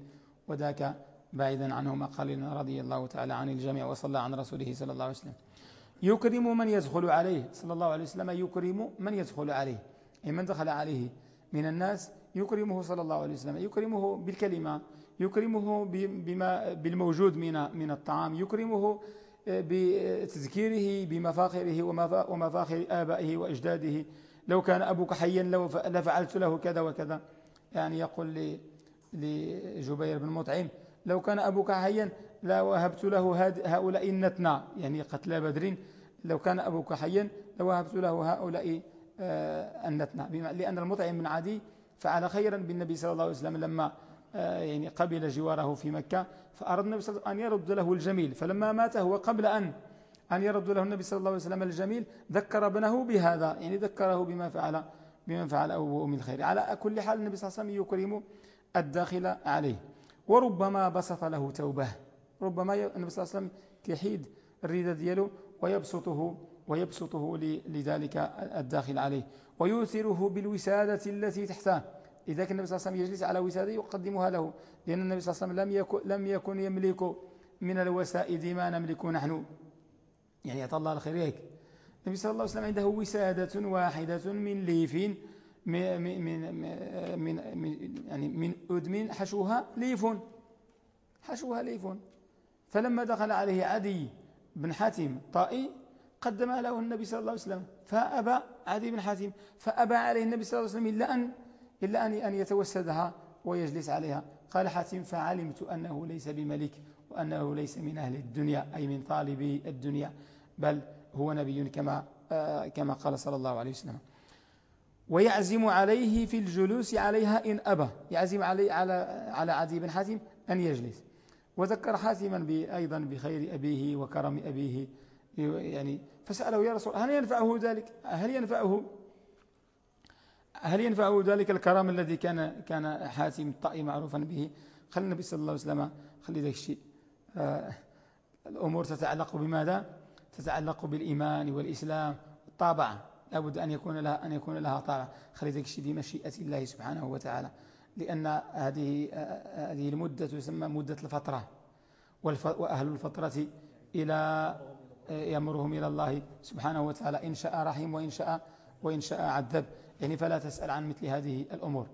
وذاك بعيدا عنهما قليلا رضي الله تعالى عن الجميع وصلى عن رسوله صلى الله عليه وسلم. يكرم من يدخل عليه صلى الله عليه وسلم يكرم من يدخل عليه. أي من دخل عليه؟ من الناس. يكرمه صلى الله عليه وسلم. يكرمه بالكلمة. يكرمه بما بالموجود من من الطعام. يكرمه آه، بتذكيره بمفاخره ومفاخر آبائه وأجداده. لو كان أبوك حيا لفعلت له كذا وكذا. يعني يقول لجبير بن مطعم لو كان أبوك حيا لوهبت له هؤلاء النتنى يعني قتلى بدر لو كان أبوك حيا لوهبت له هؤلاء آه، النتنى لأن المطعم بن عدي فعل خيرا بالنبي صلى الله عليه وسلم لما آه، يعني قبل جواره في مكة فأراد النبي صلى الله عليه وسلم أن يرد له الجميل. فلما مات هو قبل أن أن يرد له النبي صلى الله عليه وسلم الجميل ذكر ابنه بهذا. يعني ذكره بما فعل بما فعل أبوه من الخير. على كل حال النبي صلى الله عليه وسلم يكرم الداخل عليه. وربما بسط له توبة. ربما النبي صلى الله عليه وسلم كيحيد الردة دياله. ويبسطه ويبسطه لذلك الداخل عليه. ويؤثره بالوسادة التي تحته إذا كان النبي صلى الله عليه وسلم يجلس على وسادة يقدمها له. لأن النبي صلى الله عليه وسلم لم يكن, لم يكن يملك من الوسائد ما نملك نحن. يعني يعطى الله الخير هيك. النبي صلى الله عليه وسلم عنده وسادة واحدة من ليف من من من من يعني من أدم حشوها ليف. حشوها ليف. فلما دخل عليه عدي بن حاتم طائي قدم له النبي صلى الله عليه وسلم فأبى عدي بن حاتم فأبى عليه النبي صلى الله عليه وسلم إلا أن إلا أن أن يتوسدها ويجلس عليها. قال حاتم فعلمت أنه ليس بملك وأنه ليس من أهل الدنيا أي من طالبي الدنيا بل هو نبي كما آه، كما قال صلى الله عليه وسلم. ويعزم عليه في الجلوس عليها إن أبى يعزم عليه على على عدي بن حاتم أن يجلس. وذكر حاتما أيضا بخير أبيه وكرم أبيه. يعني فسأله يا رسول هل ينفعه ذلك؟ هل ينفعه هل ينفعه ذلك الكرم الذي كان كان حاتم الطائي معروفا به؟ خلي النبي صلى الله عليه وسلم خلي ذلك الشيء. آه الأمور تتعلق بماذا؟ تتعلق بالإيمان والإسلام. الطابعة لابد أن يكون لها أن يكون لها طابع. خلي ذلك الشيء بمشيئة الله سبحانه وتعالى. لأن هذه هذه المدة تسمى مدة الفترة. وأهل الفترة إلى يمرهم إلى الله سبحانه وتعالى إن شاء رحم وإن شاء وإن شاء عذب يعني فلا تسأل عن مثل هذه الأمور.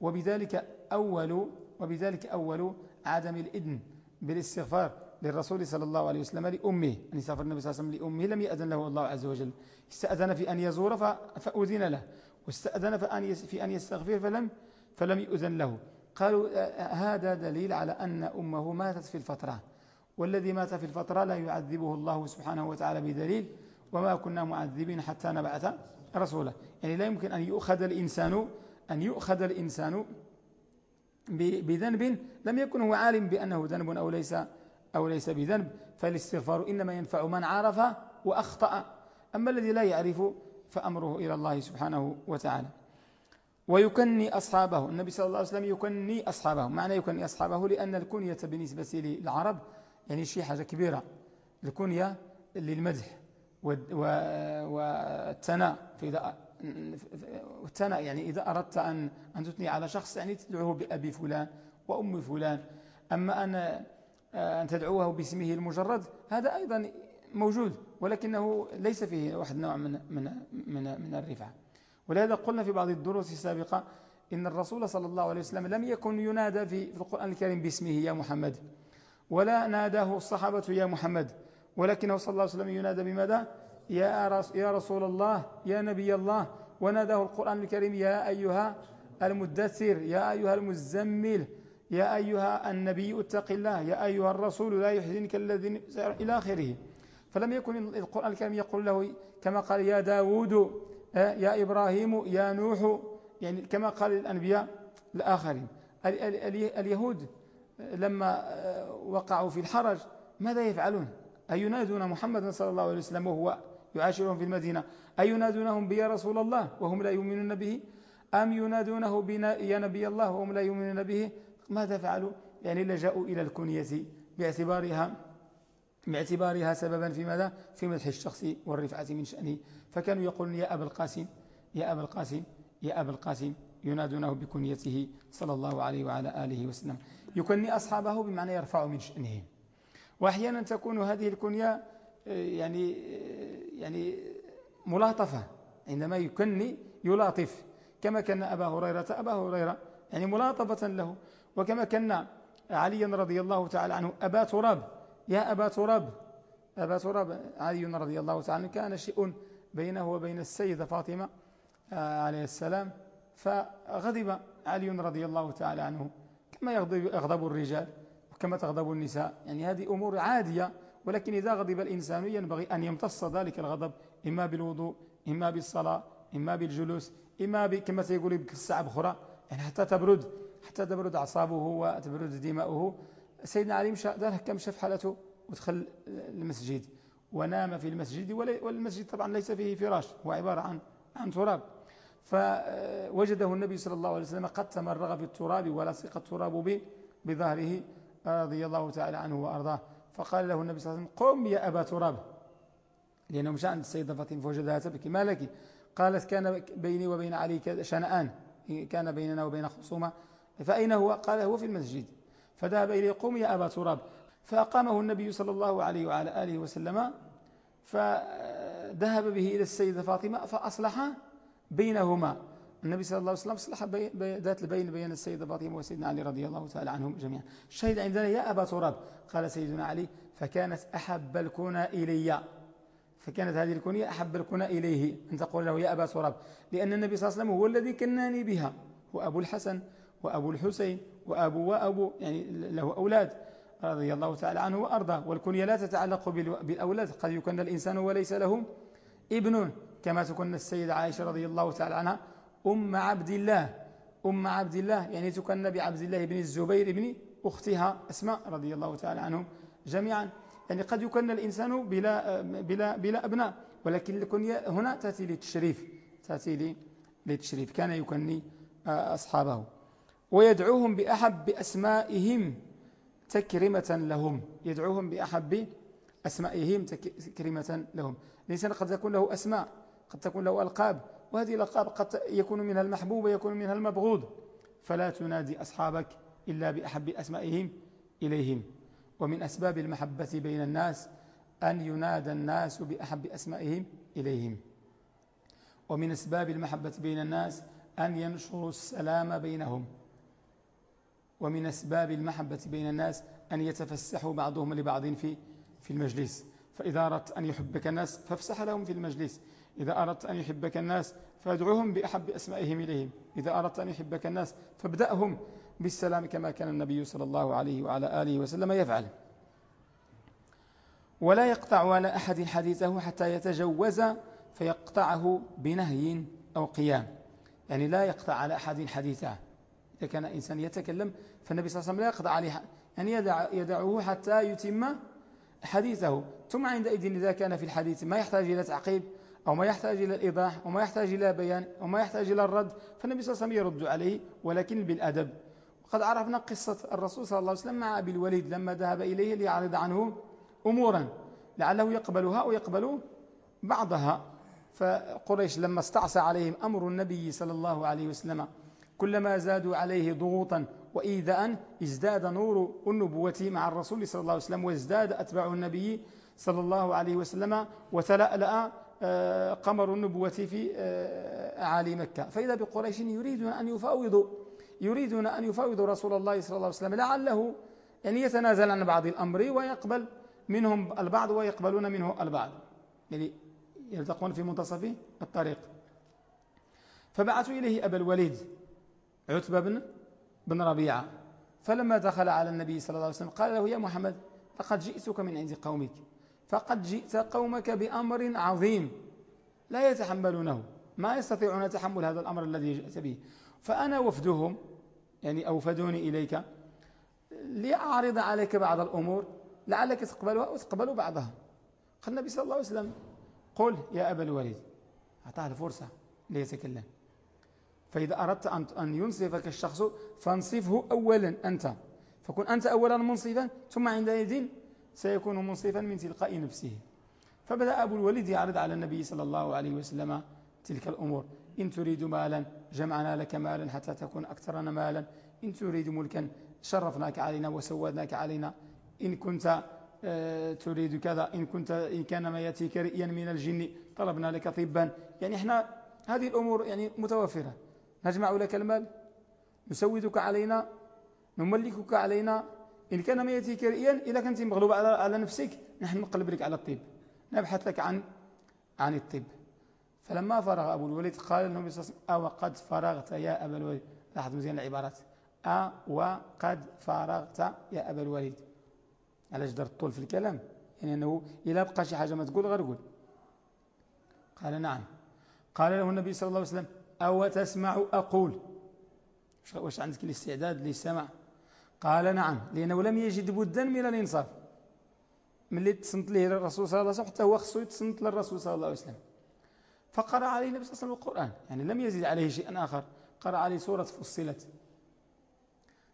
وبذلك أول وبذلك أول عدم الإذن بالاستغفار للرسول صلى الله عليه وسلم لأمه. أن يسافر النبي صلى الله عليه وسلم لأمه لم يأذن له الله عز وجل. استأذن في أن يزور فأذن له. واستأذن في أن يستغفر فلم فلم يؤذن له. قالوا هذا دليل على أن أمه ماتت في الفترة. والذي مات في الفترة لا يعذبه الله سبحانه وتعالى بدليل وما كنا معذبين حتى نبعث رسولا. يعني لا يمكن أن يؤخذ الإنسان أن يؤخذ الإنسان بذنب لم يكن هو عالم بأنه ذنب أو ليس أو ليس بذنب. فالاستغفار إنما ينفع من عرف وأخطأ. أما الذي لا يعرف فأمره إلى الله سبحانه وتعالى. ويكني أصحابه. النبي صلى الله عليه وسلم يكني أصحابه. معنى يكني أصحابه لأن الكنية بالنسبة للعرب يعني شيء حاجة كبيرة. الكنية للمدح والثناء. فإذا والثناء يعني إذا أردت أن أن تثني على شخص يعني تدعوه بأبي فلان وأم فلان. أما أن أن تدعوه باسمه المجرد هذا أيضا موجود ولكنه ليس فيه واحد نوع من من من من الرفعة. ولهذا قلنا في بعض الدروس السابقة إن الرسول صلى الله عليه وسلم لم يكن ينادى في القرآن الكريم باسمه يا محمد ولا ناداه الصحابة يا محمد ولكنه صلى الله عليه وسلم ينادى بماذا؟ يا, رسول الله يا نبي الله وناداه القرآن الكريم يا أيها المدثر يا أيها المزمل يا أيها النبي اتق الله يا أيها الرسول لا يحزنك الذين إلى آخره. فلم يكن القرآن الكريم يقول له كما قال يا داود يا إبراهيم يا نوح يعني كما قال الأنبياء الآخرين. اليهود لما وقعوا في الحرج ماذا يفعلون؟ أينادون محمدا صلى الله عليه وسلم وهو يعاشرهم في المدينة؟ أينادونهم بيا رسول الله وهم لا يؤمنون به؟ أم ينادونه بنا يا نبي الله وهم لا يؤمنون به؟ ماذا فعلوا؟ يعني لجأوا إلى الكنية باعتبارها باعتبارها سببا في ماذا؟ في مدح الشخص والرفعة من شأنه. فكانوا يقولون يا أبا القاسم يا أبا القاسم يا أبا القاسم ينادونه بكنيته صلى الله عليه وعلى آله وسلم. يكني أصحابه بمعنى يرفع من شأنهم وأحيانا تكون هذه الكنية يعني يعني ملاطفة. عندما يكني يلاطف. كما كان أبا هريرة أبا هريرة يعني ملاطفة له. وكما كان عليا رضي الله تعالى عنه أبا تراب. يا أبا تراب أبا تراب علي رضي الله تعالى عنه كان شيء بينه وبين السيدة فاطمة آه، عليه السلام فغضب علي رضي الله تعالى عنه كما يغضب, الرجال وكما تغضب النساء. يعني هذه أمور عادية ولكن إذا غضب الإنسان ينبغي أن يمتص ذلك الغضب إما بالوضوء إما بالصلاة إما بالجلوس إما كما سيقول الساعة بخرى يعني حتى تبرد حتى تبرد أعصابه وتبرد دماؤه. سيدنا علي مشى دار كم شاف حالته ودخل المسجد ونام في المسجد والمسجد طبعا ليس فيه فراش هو عبارة عن عن تراب. فوجده النبي صلى الله عليه وسلم قد تمرغ في التراب ولصق التراب بظهره رضي الله تعالى عنه وأرضاه. فقال له النبي صلى الله عليه وسلم قم يا أبا تراب. لأنه مشى عند السيدة فاطمة فوجدها تبكي. ما لك؟ قالت كان بيني وبين علي شنآن كان بيننا وبين خصومة. فأين هو؟ قال هو في المسجد. فذهب إليه قم يا أبا تراب. فأقامه النبي صلى الله عليه وعلى آله وسلم فذهب به إلى السيدة فاطمة فأصلح بينهما. النبي صلى الله عليه وسلم أصلح ذات البين بين السيدة فاطمة وسيدنا علي رضي الله تعالى عنهم جميعا. الشهيد عندنا يا أبا تراب. قال سيدنا علي فكانت أحب الكنى إلي. فكانت هذه الكنية أحب الكنى إليه. أن تقول له يا أبا تراب. لأن النبي صلى الله عليه وسلم هو الذي كناني بها. هو أبو الحسن وأبو الحسين وأبو وأبو يعني له أولاد رضي الله تعالى عنه وأرضاه. والكنية لا تتعلق بالأولاد. قد يكن الإنسان وليس له ابن كما تكن السيدة عائشة رضي الله تعالى عنها أم عبد الله. أم عبد الله يعني تكن بعبد الله بن الزبير بن أختها أسماء رضي الله تعالى عنهم جميعا. يعني قد يكن الإنسان بلا, بلا, بلا أبناء ولكن الكنية هنا تأتي للتشريف تأتي للتشريف. كان يكني آه، أصحابه. ويدعوهم بأحب أسمائهم تكرمة لهم. يدعوهم بأحب أسمائهم تكرمة لهم. الإنسان قد تكون له أسماء قد تكون له ألقاب وهذه الألقاب قد يكون منها المحبوب ويكون منها المبغوض. فلا تنادي أصحابك إلا بأحب أسمائهم إليهم. ومن أسباب المحبة بين الناس أن ينادى الناس بأحب أسمائهم إليهم. ومن أسباب المحبة بين الناس أن ينشروا السلام بينهم. ومن أسباب المحبة بين الناس أن يتفسحوا بعضهم لبعض في في المجلس. فإذا أردت أن يحبك الناس فافسح لهم في المجلس. إذا أردت أن يحبك الناس فادعوهم بأحب أسمائهم إليهم. إذا أردت أن يحبك الناس فابدأهم بالسلام كما كان النبي صلى الله عليه وعلى آله وسلم يفعل. ولا يقطع على أحد حديثه حتى يتجوز فيقطعه بنهي أو قيام. يعني لا يقطع على أحد حديثه. إذا كان إنسان يتكلم فالنبي صلى الله عليه وسلم لا يقطع عليه يعني يدع يدعه حتى يتم حديثه. ثم عندئذ إذا كان في الحديث ما يحتاج إلى تعقيب أو ما يحتاج إلى الإيضاح وما يحتاج إلى بيان وما يحتاج إلى الرد فالنبي صلى الله عليه وسلم يرد عليه ولكن بالأدب. وقد عرفنا قصة الرسول صلى الله عليه وسلم مع أبي الوليد لما ذهب إليه ليعرض عنه أمورا لعله يقبلها ويقبل بعضها. فقريش لما استعصى عليهم أمر النبي صلى الله عليه وسلم كلما زادوا عليه ضغوطا. وإيذاء ازداد نور النبوة مع الرسول صلى الله عليه وسلم وازداد أتباع النبي صلى الله عليه وسلم وتلألأ آه، قمر النبوة في آه، أعالي مكة. فإذا بقريش يريدون أن يفاوضوا يريدون أن يفاوضوا رسول الله صلى الله عليه وسلم لعله يعني يتنازل عن بعض الأمر ويقبل منهم البعض ويقبلون منه البعض. يعني يلتقون في منتصف الطريق. فبعثوا إليه أبا الوليد. عتبة بن بن ربيعة. فلما دخل على النبي صلى الله عليه وسلم قال له يا محمد لقد جئتك من عند قومك. فقد جئت قومك بأمر عظيم. لا يتحملونه. ما يستطيعون تحمل هذا الأمر الذي جئت به. فأنا وفدهم يعني أوفدوني إليك لأعرض عليك بعض الأمور لعلك تقبلها وتقبل بعضها. قال النبي صلى الله عليه وسلم قل يا أبا الوليد أعطاه الفرصة ليتكلم. فإذا أردت أن ينصفك الشخص فانصفه أولا أنت. فكن أنت أولا منصفا ثم عندئذ سيكون منصفا من تلقاء نفسه. فبدأ أبو الوليد يعرض على النبي صلى الله عليه وسلم تلك الأمور. إن تريد مالا جمعنا لك مالا حتى تكون أكثرنا مالا. إن تريد ملكا شرفناك علينا وسودناك علينا. إن كنت آه، تريد كذا إن, كنت إن كان ما يأتيك رئيا من الجن طلبنا لك طبا. يعني إحنا هذه الأمور يعني متوفرة. نجمع لك المال. نسودك علينا نملكك علينا. إن كان ما يأتيك رئيا إذا كنت مغلوب على, نفسك نحن نقلب لك على الطب. نبحث لك عن عن الطب. فلما فرغ أبو الوليد قال عليه وسلم أو قد فرغت يا أبا الوليد. لاحظ مزيان العبارات. أ وقد فرغت يا أبا الوليد. علاش دار الطول في الكلام؟ يعني أنه إلا بقى شي حاجة ما تقول غير قول. قال نعم. قال له النبي صلى الله عليه وسلم أو تسمع أقول. واش عندك الاستعداد للسمع قال نعم لأنه لم يجد بدا من الإنصاف. من اللي تصنت له الرسول صلى الله عليه وسلم حتى هو خصو يتصنت للرسول صلى الله عليه وسلم. فقرأ عليه النبي صلى الله عليه وسلم القرآن. يعني لم يزد عليه شيئا آخر. قرأ عليه سورة فصلت.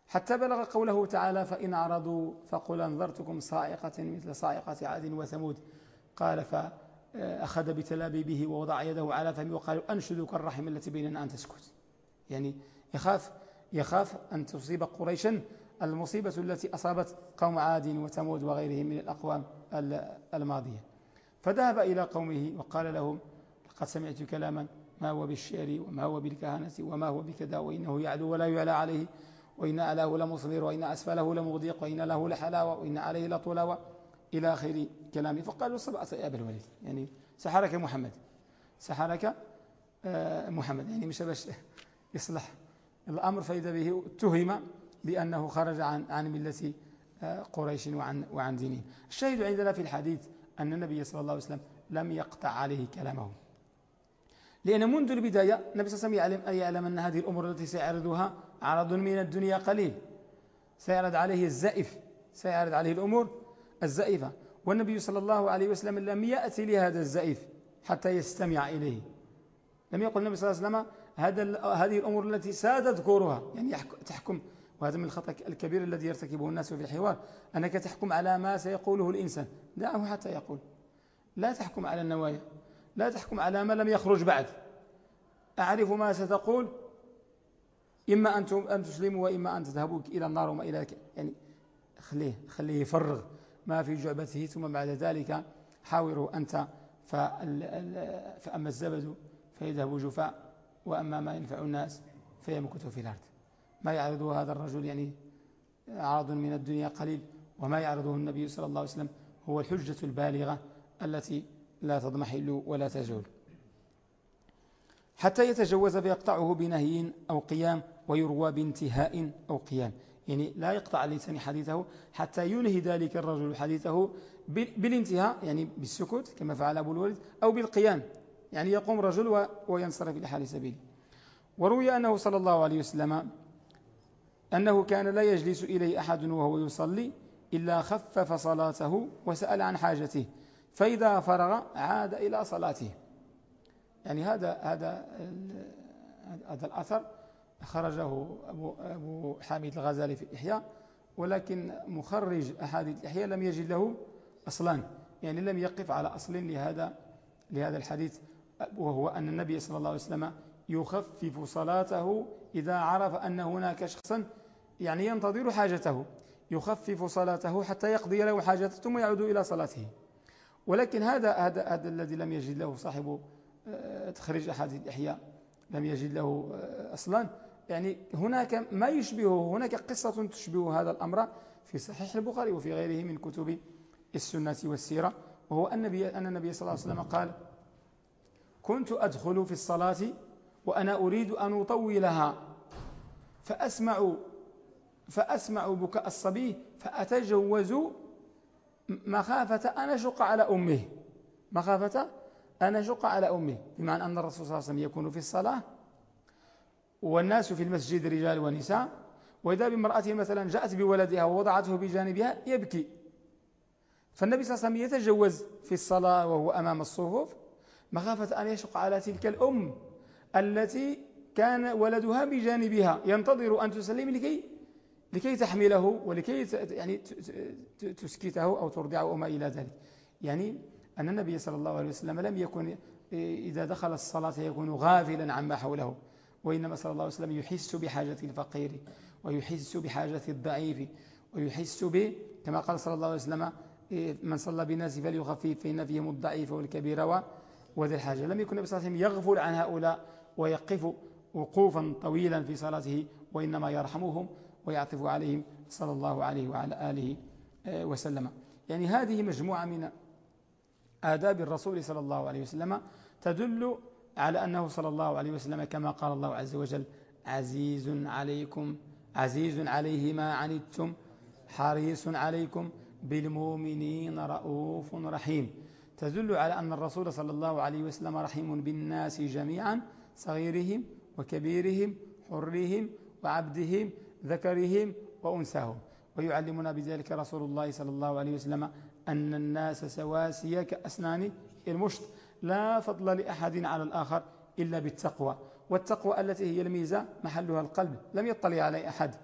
حتى بلغ قوله تعالى فإن أعرضوا فقل أنذرتكم صائقة مثل صائقة عاد وثمود. قال فأخذ بتلابيبه ووضع يده على فمه وقال أنشدك الرحم التي بيننا أن تسكت. يعني يخاف يخاف أن تصيب قريشا المصيبة التي أصابت قوم عاد وثمود وغيرهم من الأقوام الماضية. فذهب إلى قومه وقال لهم لقد سمعت كلاما ما هو بالشعر وما هو بالكهنة وما هو بكذا وإنه يعلو ولا يعلى عليه وإن أعلاه لمصبر وإن أسفله لمغديق وإن له لحلاوة وإن عليه لطلاوة إلى آخر كلامه فقالوا سبعة يا أبا الوليد. يعني سحرك محمد. سحرك آه، محمد. يعني مش باش يصلح الأمر. فإذا به اتهم بأنه خرج عن عن ملة آه، قريش وعن وعن دينه الشاهد عندنا في الحديث أن النبي صلى الله عليه وسلم لم يقطع عليه كلامه. لأن منذ البداية النبي صلى الله عليه وسلم يعلم أن هذه الأمور التي سيعرضها عرض من الدنيا قليل. سيعرض عليه الزائف. سيعرض عليه الأمور الزائفة. والنبي صلى الله عليه وسلم لم يأتي لهذا الزائف حتى يستمع إليه. لم يقل النبي صلى الله عليه وسلم هذا هذه الأمور التي ساتذكرها يعني تحكم وهذا من الخطأ الكبير الذي يرتكبه الناس في الحوار أنك تحكم على ما سيقوله الإنسان. دعه حتى يقول. لا تحكم على النوايا. لا تحكم على ما لم يخرج بعد. أعرف ما ستقول. إما أن تسلموا وإما أن تذهبوا إلى النار وما إلى يعني خليه خليه يفرغ. ما في جعبته ثم بعد ذلك حاوره أنت فأما الزبد فيذهب جفاء وأما ما ينفع الناس فيمكث في الأرض. ما يعرضه هذا الرجل يعني عرض من الدنيا قليل وما يعرضه النبي صلى الله عليه وسلم هو الحجة البالغة التي لا تضمحل ولا تزول. حتى يتجوز فيقطعه بنهي أو قيام ويروى بانتهاء أو قيام. يعني لا يقطع اللسان حديثه حتى ينهي ذلك الرجل حديثه بالانتهاء يعني بالسكوت كما فعل أبو الولد أو بالقيام. يعني يقوم رجل وينصرف لحال سبيله. وروي أنه صلى الله عليه وسلم أنه كان لا يجلس إليه أحد وهو يصلي إلا خفف صلاته وسأل عن حاجته فإذا فرغ عاد إلى صلاته. يعني هذا هذا هذا الأثر خرجه أبو, أبو حامد الغزالي في الإحياء ولكن مخرج أحاديث الإحياء لم يجد له أصلا. يعني لم يقف على أصل لهذا لهذا الحديث وهو أن النبي صلى الله عليه وسلم يخفف صلاته إذا عرف أن هناك شخصا يعني ينتظر حاجته يخفف صلاته حتى يقضي له حاجته ثم يعود إلى صلاته. ولكن هذا هذا هذا الذي لم يجد له صاحب آه، تخريج أحاديث الإحياء لم يجد له آه، أصلا. يعني هناك ما يشبهه هناك قصة تشبه هذا الأمر في صحيح البخاري وفي غيره من كتب السنة والسيرة وهو النبي أن النبي صلى الله عليه وسلم قال كنت أدخل في الصلاة وأنا أريد أن أطولها فأسمع فأسمع بكاء الصبي فأتجوز مخافة أن أشق على أمه. مخافة أن أشق على أمه بمعنى أن الرسول صلى الله عليه وسلم يكون في الصلاة والناس في المسجد رجال ونساء وإذا بامرأة مثلا جاءت بولدها ووضعته بجانبها يبكي. فالنبي صلى الله عليه وسلم يتجوز في الصلاة وهو أمام الصفوف مخافة أن يشق على تلك الأم التي كان ولدها بجانبها. ينتظر أن تسلم لكي لكي تحمله ولكي يعني تسكته أو ترضعه وما إلى ذلك. يعني أن النبي صلى الله عليه وسلم لم يكن إذا دخل الصلاة يكون غافلا عما حوله. وإنما صلى الله عليه وسلم يحس بحاجة الفقير ويحس بحاجة الضعيف ويحس به كما قال صلى الله عليه وسلم إيه، من صلى بالناس فليخفف فإن فيهم الضعيف والكبير وذي الحاجة. لم يكن النبي صلى الله عليه وسلم يغفل عن هؤلاء ويقف وقوفا طويلا في صلاته وإنما يرحمهم ويعطف عليهم صلى الله عليه وعلى آله آه، وسلم. يعني هذه مجموعة من آداب الرسول صلى الله عليه وسلم تدل على أنه صلى الله عليه وسلم كما قال الله عز وجل عزيز عليكم عزيز عليه ما عنتم حريص عليكم بالمؤمنين رؤوف رحيم. تدل على أن الرسول صلى الله عليه وسلم رحيم بالناس جميعا صغيرهم وكبيرهم حرهم وعبدهم ذكرهم وأنساهم ويعلمنا بذلك رسول الله صلى الله عليه وسلم أن الناس سواسية كأسنان المشط. لا فضل لأحد على الآخر إلا بالتقوى والتقوى التي هي الميزة محلها القلب لم يطلع علي أحد.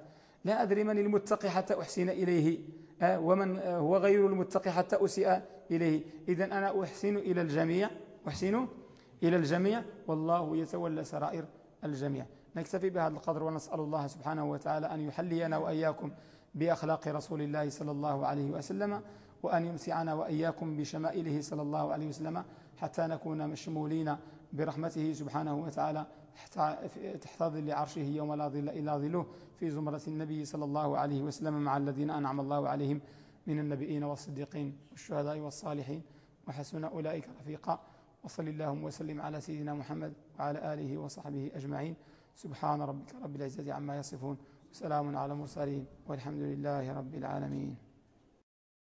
لا أدري من المتقي حتى أحسن إليه آه، ومن آه، هو غير المتقي حتى أسيء إليه. إذا أنا أحسن إلى الجميع أحسن إلى الجميع والله يتولى سرائر الجميع. نكتفي بهذا القدر ونسأل الله سبحانه وتعالى أن يحلينا وأياكم بأخلاق رسول الله صلى الله عليه وسلم وأن يمسعنا وأياكم بشمائله صلى الله عليه وسلم. حتى نكون مشمولين برحمته سبحانه وتعالى تحت ظل عرشه يوم لا ظل إلا ظله. في زمرة النبي صلى الله عليه وسلم مع الذين أنعم الله عليهم من النبيين والصديقين والشهداء والصالحين. وحسن أولئك رفيقا. وصل اللهم وسلم على سيدنا محمد وعلى آله وصحبه أجمعين. سبحان ربك رب العزة عما يصفون. وسلام على المرسلين. والحمد لله رب العالمين.